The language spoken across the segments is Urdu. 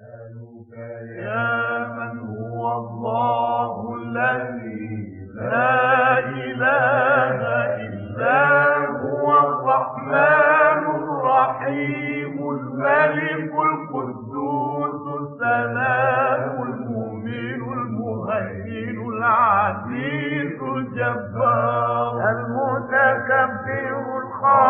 أسألك يا من هو الله الذي لا إله إلا هو الرحمن الرحيم، الملك القدوس، السلام المؤمن العزيز الجبار، المتكبر الخالق.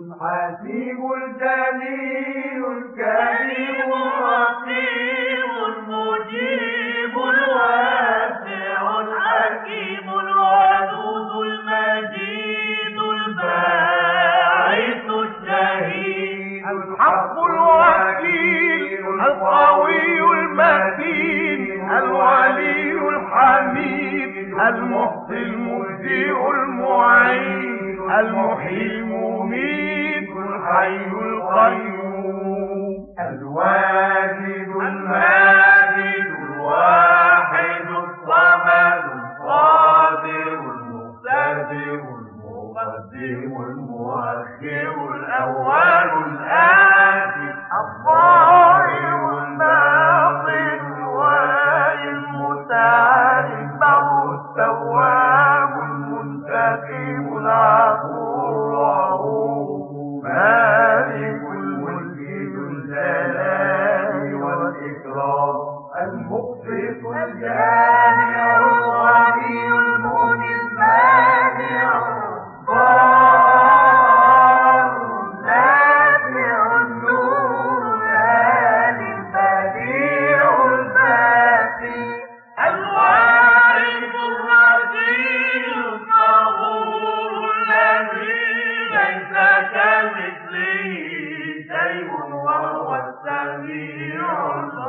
الباسط الحسيب الجليل الكريم الرقيب المجيب الواسع الحكيم الودود المجيد الباعث الشهيد الحق الوكيل القوي المتين الولي الحميد المحصي المبدئ المعين المحيي المميت الحي القيوم. الواجد الماجد الواحد الصمد القادر المقتدر المقدم المؤخر الأول الآتي الظاهر